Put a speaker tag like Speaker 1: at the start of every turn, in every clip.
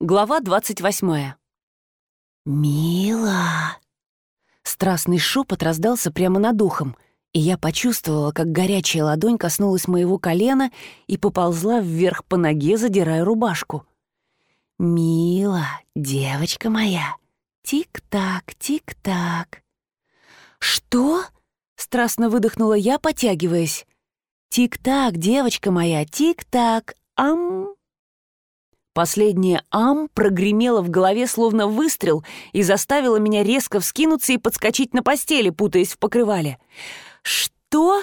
Speaker 1: Глава 28. «Мила!» Страстный шепот раздался прямо над ухом, и я почувствовала, как горячая ладонь коснулась моего колена и поползла вверх по ноге, задирая рубашку. «Мила, девочка моя! Тик-так, тик-так!» «Что?» — страстно выдохнула я, потягиваясь. «Тик-так, девочка моя, тик-так, ам!» Последнее «ам» прогремело в голове словно выстрел и заставило меня резко вскинуться и подскочить на постели, путаясь в покрывале. «Что?»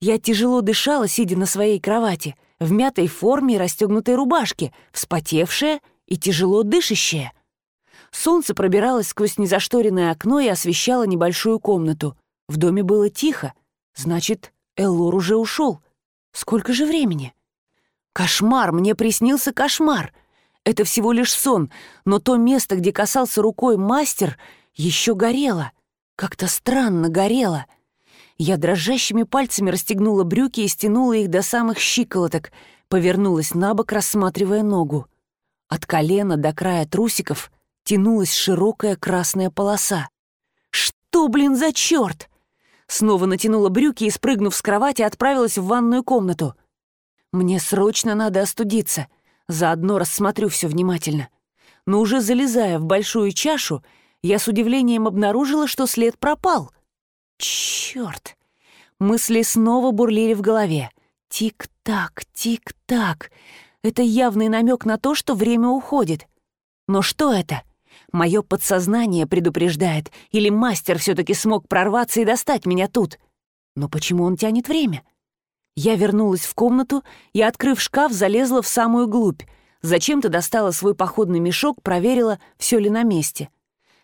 Speaker 1: Я тяжело дышала, сидя на своей кровати, в мятой форме и расстегнутой рубашке, вспотевшая и тяжело дышащая. Солнце пробиралось сквозь незашторенное окно и освещало небольшую комнату. В доме было тихо. Значит, Эллор уже ушел. Сколько же времени? Кошмар, мне приснился кошмар. Это всего лишь сон, но то место, где касался рукой мастер, еще горело. Как-то странно горело. Я дрожащими пальцами расстегнула брюки и стянула их до самых щиколоток, повернулась на бок, рассматривая ногу. От колена до края трусиков тянулась широкая красная полоса. «Что, блин, за черт?» Снова натянула брюки и, спрыгнув с кровати, отправилась в ванную комнату — мне срочно надо остудиться. Заодно рассмотрю все внимательно. Но уже залезая в большую чашу, я с удивлением обнаружила, что след пропал. Черт! Мысли снова бурлили в голове. Тик-так, тик-так. Это явный намек на то, что время уходит. Но что это? Мое подсознание предупреждает, или мастер все-таки смог прорваться и достать меня тут? Но почему он тянет время? — я вернулась в комнату и, открыв шкаф, залезла в самую глубь. Зачем-то достала свой походный мешок, проверила, все ли на месте.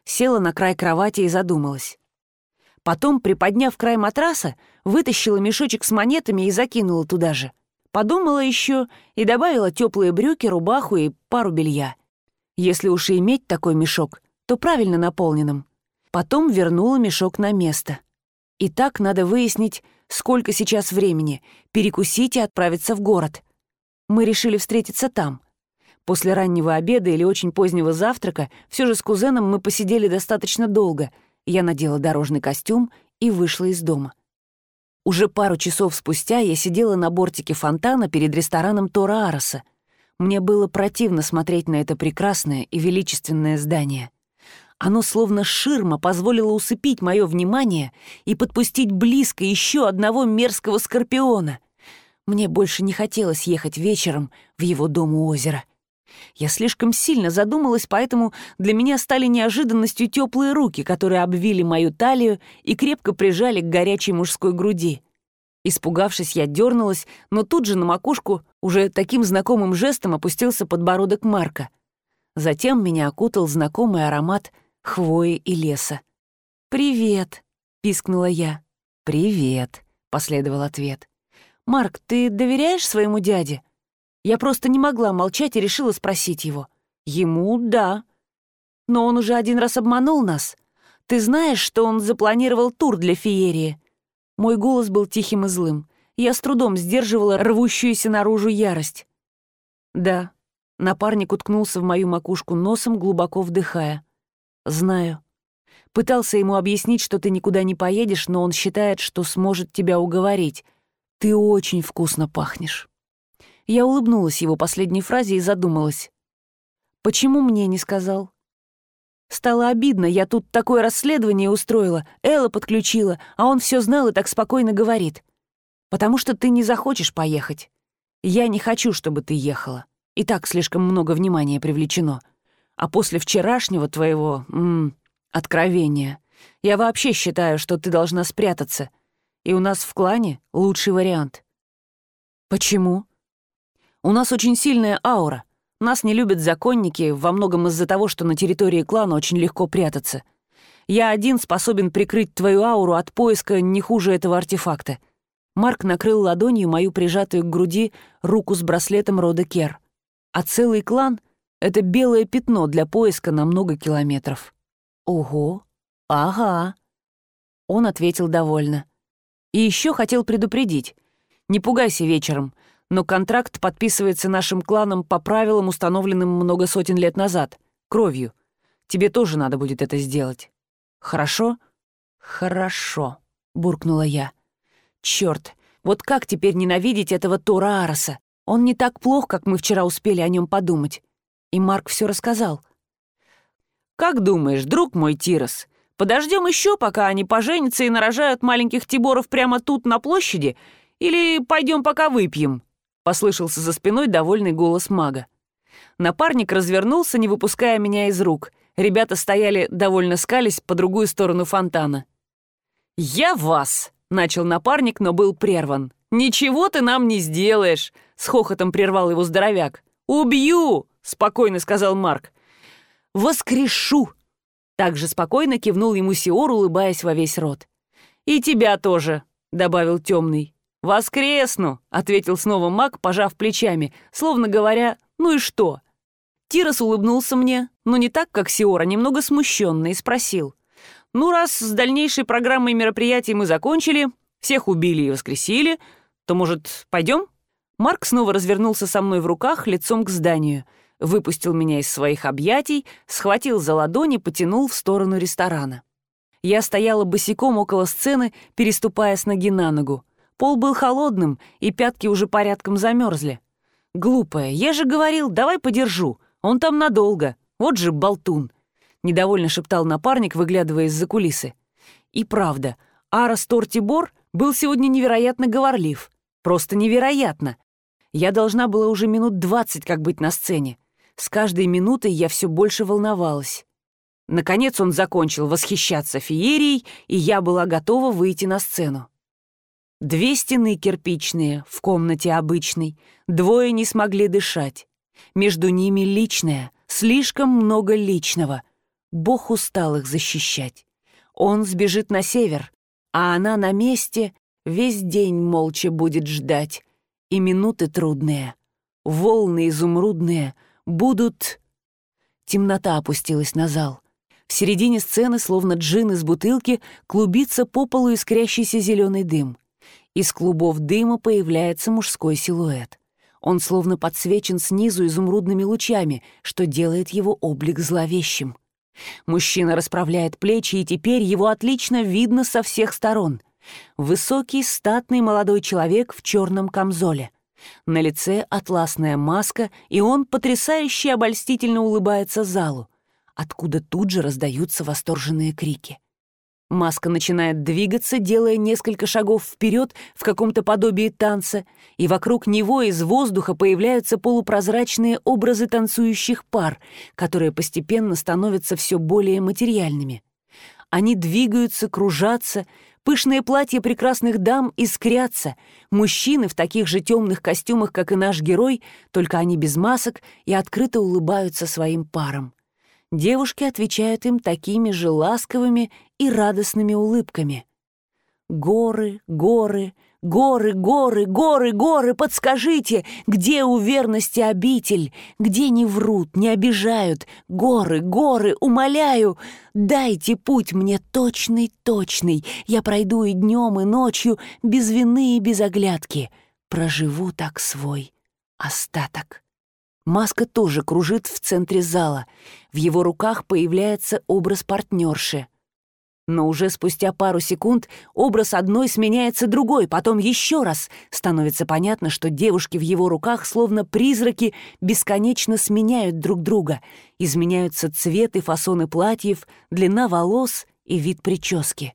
Speaker 1: Села на край кровати и задумалась. Потом, приподняв край матраса, вытащила мешочек с монетами и закинула туда же. Подумала еще и добавила теплые брюки, рубаху и пару белья. Если уж и иметь такой мешок, то правильно наполненным. Потом вернула мешок на место. И так надо выяснить, сколько сейчас времени, перекусить и отправиться в город. Мы решили встретиться там. После раннего обеда или очень позднего завтрака все же с кузеном мы посидели достаточно долго. Я надела дорожный костюм и вышла из дома. Уже пару часов спустя я сидела на бортике фонтана перед рестораном Тора Ароса. Мне было противно смотреть на это прекрасное и величественное здание — оно словно ширма позволило усыпить мое внимание и подпустить близко еще одного мерзкого скорпиона. Мне больше не хотелось ехать вечером в его дом у озера. Я слишком сильно задумалась, поэтому для меня стали неожиданностью теплые руки, которые обвили мою талию и крепко прижали к горячей мужской груди. Испугавшись, я дернулась, но тут же на макушку уже таким знакомым жестом опустился подбородок Марка. Затем меня окутал знакомый аромат хвои и леса. «Привет!» — пискнула я. «Привет!» — последовал ответ. «Марк, ты доверяешь своему дяде?» Я просто не могла молчать и решила спросить его. «Ему — да. Но он уже один раз обманул нас. Ты знаешь, что он запланировал тур для феерии?» Мой голос был тихим и злым. Я с трудом сдерживала рвущуюся наружу ярость. «Да». Напарник уткнулся в мою макушку носом, глубоко вдыхая. «Знаю. Пытался ему объяснить, что ты никуда не поедешь, но он считает, что сможет тебя уговорить. Ты очень вкусно пахнешь». Я улыбнулась его последней фразе и задумалась. «Почему мне не сказал?» Стало обидно, я тут такое расследование устроила, Элла подключила, а он все знал и так спокойно говорит. «Потому что ты не захочешь поехать. Я не хочу, чтобы ты ехала. И так слишком много внимания привлечено. А после вчерашнего твоего... М -м, откровения я вообще считаю, что ты должна спрятаться. И у нас в клане лучший вариант. Почему? У нас очень сильная аура. Нас не любят законники, во многом из-за того, что на территории клана очень легко прятаться. Я один способен прикрыть твою ауру от поиска не хуже этого артефакта. Марк накрыл ладонью мою прижатую к груди руку с браслетом рода Кер. А целый клан — это белое пятно для поиска на много километров. Ого, ага. Он ответил довольно. И еще хотел предупредить. Не пугайся вечером. но контракт подписывается нашим кланом по правилам, установленным много сотен лет назад, кровью. Тебе тоже надо будет это сделать. Хорошо? Хорошо, буркнула я. Черт, вот как теперь ненавидеть этого Тора Ароса? Он не так плох, как мы вчера успели о нем подумать. И Марк все рассказал. «Как думаешь, друг мой Тирос, подождем еще, пока они поженятся и нарожают маленьких Тиборов прямо тут, на площади, или пойдем пока выпьем?» — послышался за спиной довольный голос мага. Напарник развернулся, не выпуская меня из рук. Ребята стояли, довольно скались, по другую сторону фонтана. «Я вас!» — начал напарник, но был прерван. «Ничего ты нам не сделаешь!» — с хохотом прервал его здоровяк. «Убью!» — спокойно сказал Марк. «Воскрешу!» Также спокойно кивнул ему Сиор, улыбаясь во весь рот. «И тебя тоже!» — добавил темный. «Воскресну!» — ответил снова маг, пожав плечами, словно говоря «ну и что?». Тирос улыбнулся мне, но не так, как Сиора, немного смущенно, и спросил. «Ну, раз с дальнейшей программой мероприятий мы закончили, всех убили и воскресили, то, может, пойдем?» Марк снова развернулся со мной в руках, лицом к зданию, выпустил меня из своих объятий, схватил за ладони, потянул в сторону ресторана. Я стояла босиком около сцены, переступая с ноги на ногу. Пол был холодным, и пятки уже порядком замерзли. «Глупая, я же говорил, давай подержу. Он там надолго. Вот же болтун!» Недовольно шептал напарник, выглядывая из-за кулисы. И правда, Арас Тортибор был сегодня невероятно говорлив. Просто невероятно. Я должна была уже минут двадцать как быть на сцене. С каждой минутой я все больше волновалась. Наконец он закончил восхищаться феерией, и я была готова выйти на сцену. Две стены кирпичные, в комнате обычной, двое не смогли дышать. Между ними личное, слишком много личного. Бог устал их защищать. Он сбежит на север, а она на месте весь день молча будет ждать. И минуты трудные, волны изумрудные будут... Темнота опустилась на зал. В середине сцены, словно джин из бутылки, клубится по полу искрящийся зеленый дым. Из клубов дыма появляется мужской силуэт. Он словно подсвечен снизу изумрудными лучами, что делает его облик зловещим. Мужчина расправляет плечи, и теперь его отлично видно со всех сторон. Высокий, статный молодой человек в черном камзоле. На лице атласная маска, и он потрясающе обольстительно улыбается залу, откуда тут же раздаются восторженные крики. Маска начинает двигаться, делая несколько шагов вперед в каком-то подобии танца, и вокруг него из воздуха появляются полупрозрачные образы танцующих пар, которые постепенно становятся все более материальными. Они двигаются, кружатся, пышные платья прекрасных дам искрятся, мужчины в таких же темных костюмах, как и наш герой, только они без масок и открыто улыбаются своим парам. Девушки отвечают им такими же ласковыми и радостными улыбками. «Горы, горы, горы, горы, горы, горы, подскажите, где у верности обитель, где не врут, не обижают, горы, горы, умоляю, дайте путь мне точный, точный, я пройду и днем, и ночью, без вины и без оглядки, проживу так свой остаток». Маска тоже кружит в центре зала. В его руках появляется образ партнерши. Но уже спустя пару секунд образ одной сменяется другой, потом еще раз. Становится понятно, что девушки в его руках, словно призраки, бесконечно сменяют друг друга. Изменяются цвет и фасоны платьев, длина волос и вид прически.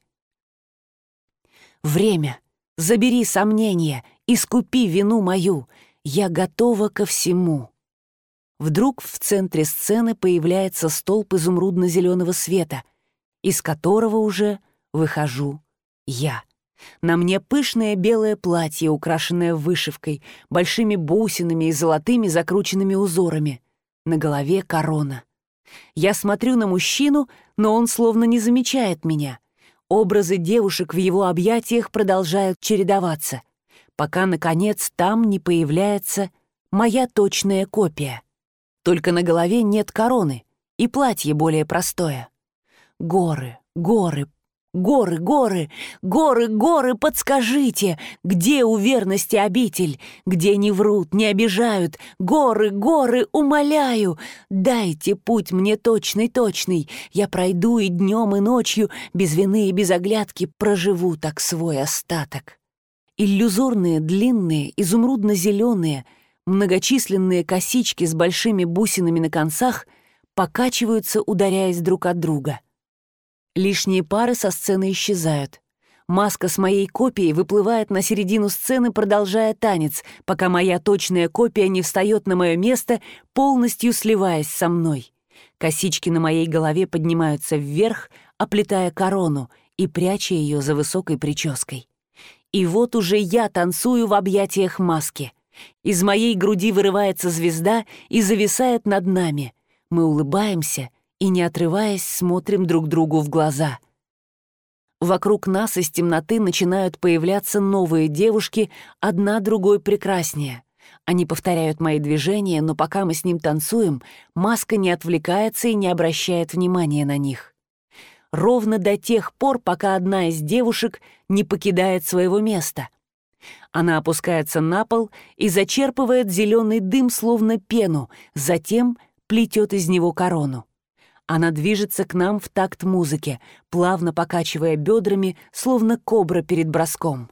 Speaker 1: Время. Забери сомнения, искупи вину мою. Я готова ко всему. Вдруг в центре сцены появляется столб изумрудно-зеленого света, из которого уже выхожу я. На мне пышное белое платье, украшенное вышивкой, большими бусинами и золотыми закрученными узорами. На голове корона. Я смотрю на мужчину, но он словно не замечает меня. Образы девушек в его объятиях продолжают чередоваться, пока, наконец, там не появляется моя точная копия. Только на голове нет короны, и платье более простое. Горы, горы, Горы, горы, горы, горы, подскажите, где у верности обитель, где не врут, не обижают, горы, горы, умоляю, дайте путь мне точный-точный, я пройду и днем, и ночью, без вины и без оглядки проживу так свой остаток. Иллюзорные, длинные, изумрудно-зеленые, многочисленные косички с большими бусинами на концах покачиваются, ударяясь друг от друга — Лишние пары со сцены исчезают. Маска с моей копией выплывает на середину сцены, продолжая танец, пока моя точная копия не встает на мое место, полностью сливаясь со мной. Косички на моей голове поднимаются вверх, оплетая корону и пряча ее за высокой прической. И вот уже я танцую в объятиях маски. Из моей груди вырывается звезда и зависает над нами. Мы улыбаемся — и, не отрываясь, смотрим друг другу в глаза. Вокруг нас из темноты начинают появляться новые девушки, одна другой прекраснее. Они повторяют мои движения, но пока мы с ним танцуем, маска не отвлекается и не обращает внимания на них. Ровно до тех пор, пока одна из девушек не покидает своего места. Она опускается на пол и зачерпывает зеленый дым, словно пену, затем плетет из него корону. Она движется к нам в такт музыки, плавно покачивая бедрами, словно кобра перед броском.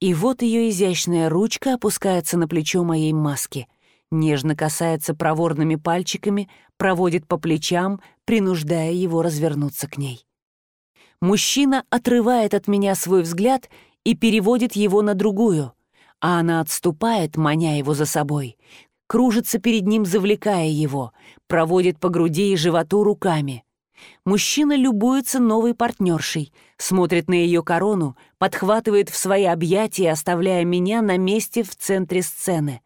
Speaker 1: И вот ее изящная ручка опускается на плечо моей маски, нежно касается проворными пальчиками, проводит по плечам, принуждая его развернуться к ней. Мужчина отрывает от меня свой взгляд и переводит его на другую, а она отступает, маня его за собой, кружится перед ним, завлекая его, проводит по груди и животу руками. Мужчина любуется новой партнершей, смотрит на ее корону, подхватывает в свои объятия, оставляя меня на месте в центре сцены.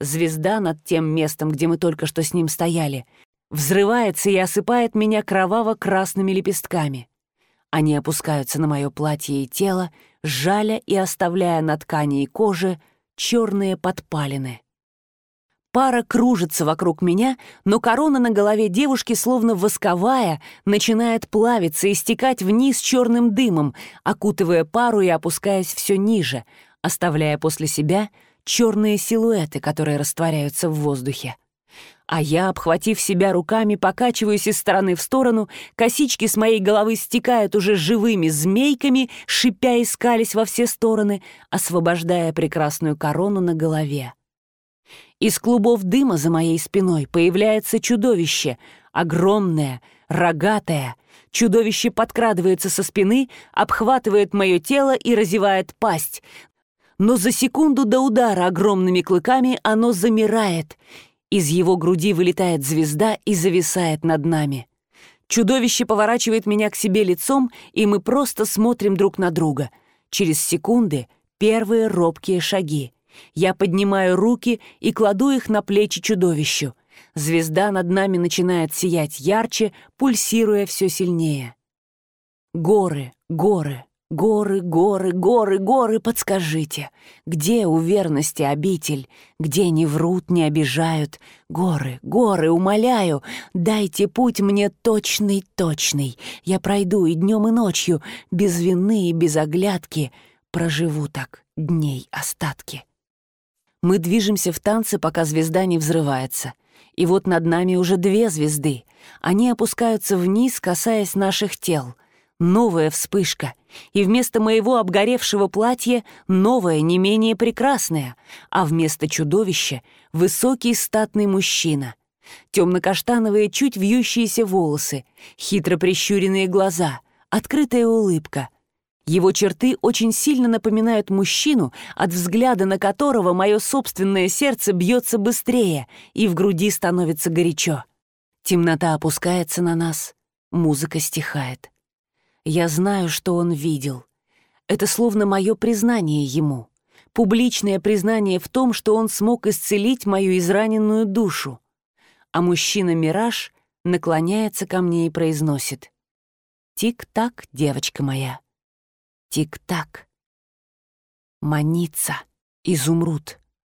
Speaker 1: Звезда над тем местом, где мы только что с ним стояли, взрывается и осыпает меня кроваво-красными лепестками. Они опускаются на мое платье и тело, жаля и оставляя на ткани и коже черные подпалины. Пара кружится вокруг меня, но корона на голове девушки, словно восковая, начинает плавиться и стекать вниз черным дымом, окутывая пару и опускаясь все ниже, оставляя после себя черные силуэты, которые растворяются в воздухе. А я, обхватив себя руками, покачиваюсь из стороны в сторону, косички с моей головы стекают уже живыми змейками, шипя и скались во все стороны, освобождая прекрасную корону на голове. Из клубов дыма за моей спиной появляется чудовище, огромное, рогатое. Чудовище подкрадывается со спины, обхватывает мое тело и разевает пасть. Но за секунду до удара огромными клыками оно замирает. Из его груди вылетает звезда и зависает над нами. Чудовище поворачивает меня к себе лицом, и мы просто смотрим друг на друга. Через секунды первые робкие шаги. Я поднимаю руки и кладу их на плечи чудовищу. Звезда над нами начинает сиять ярче, пульсируя все сильнее. Горы, горы, горы, горы, горы, горы, подскажите, где у верности обитель, где не врут, не обижают? Горы, горы, умоляю, дайте путь мне точный, точный. Я пройду и днем, и ночью, без вины и без оглядки, проживу так дней остатки. Мы движемся в танце, пока звезда не взрывается. И вот над нами уже две звезды. Они опускаются вниз, касаясь наших тел. Новая вспышка. И вместо моего обгоревшего платья новое, не менее прекрасное. А вместо чудовища — высокий статный мужчина. Темно-каштановые, чуть вьющиеся волосы, хитро прищуренные глаза, открытая улыбка — его черты очень сильно напоминают мужчину, от взгляда на которого мое собственное сердце бьется быстрее и в груди становится горячо. Темнота опускается на нас, музыка стихает. Я знаю, что он видел. Это словно мое признание ему. Публичное признание в том, что он смог исцелить мою израненную душу. А мужчина-мираж наклоняется ко мне и произносит. «Тик-так, девочка моя». Тик-так. Манится. Изумруд.